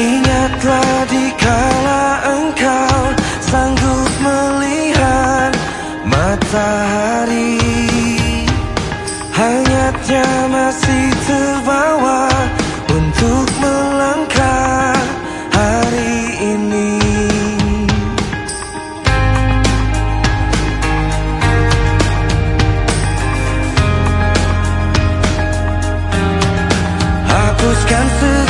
Ingatlah dikala engkau sanggup melihat matahari. Hangatnya masih terbawa untuk melangkah hari ini. Hapuskan segala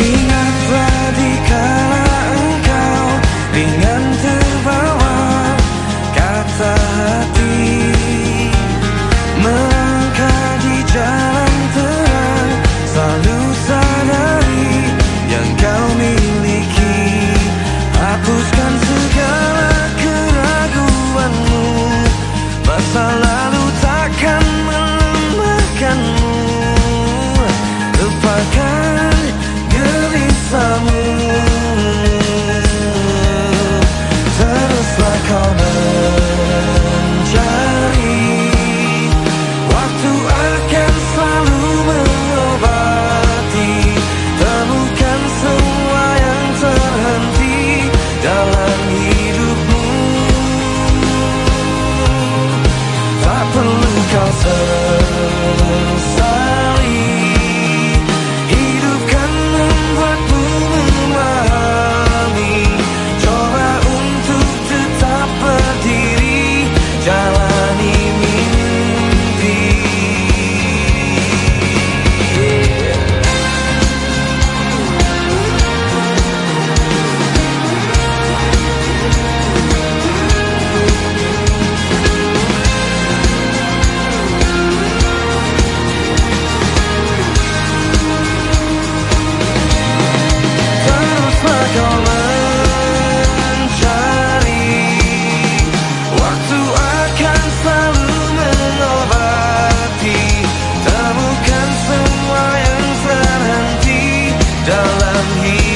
Ingatlah di kalang engkau dengan terbawa kata hati. love. down here.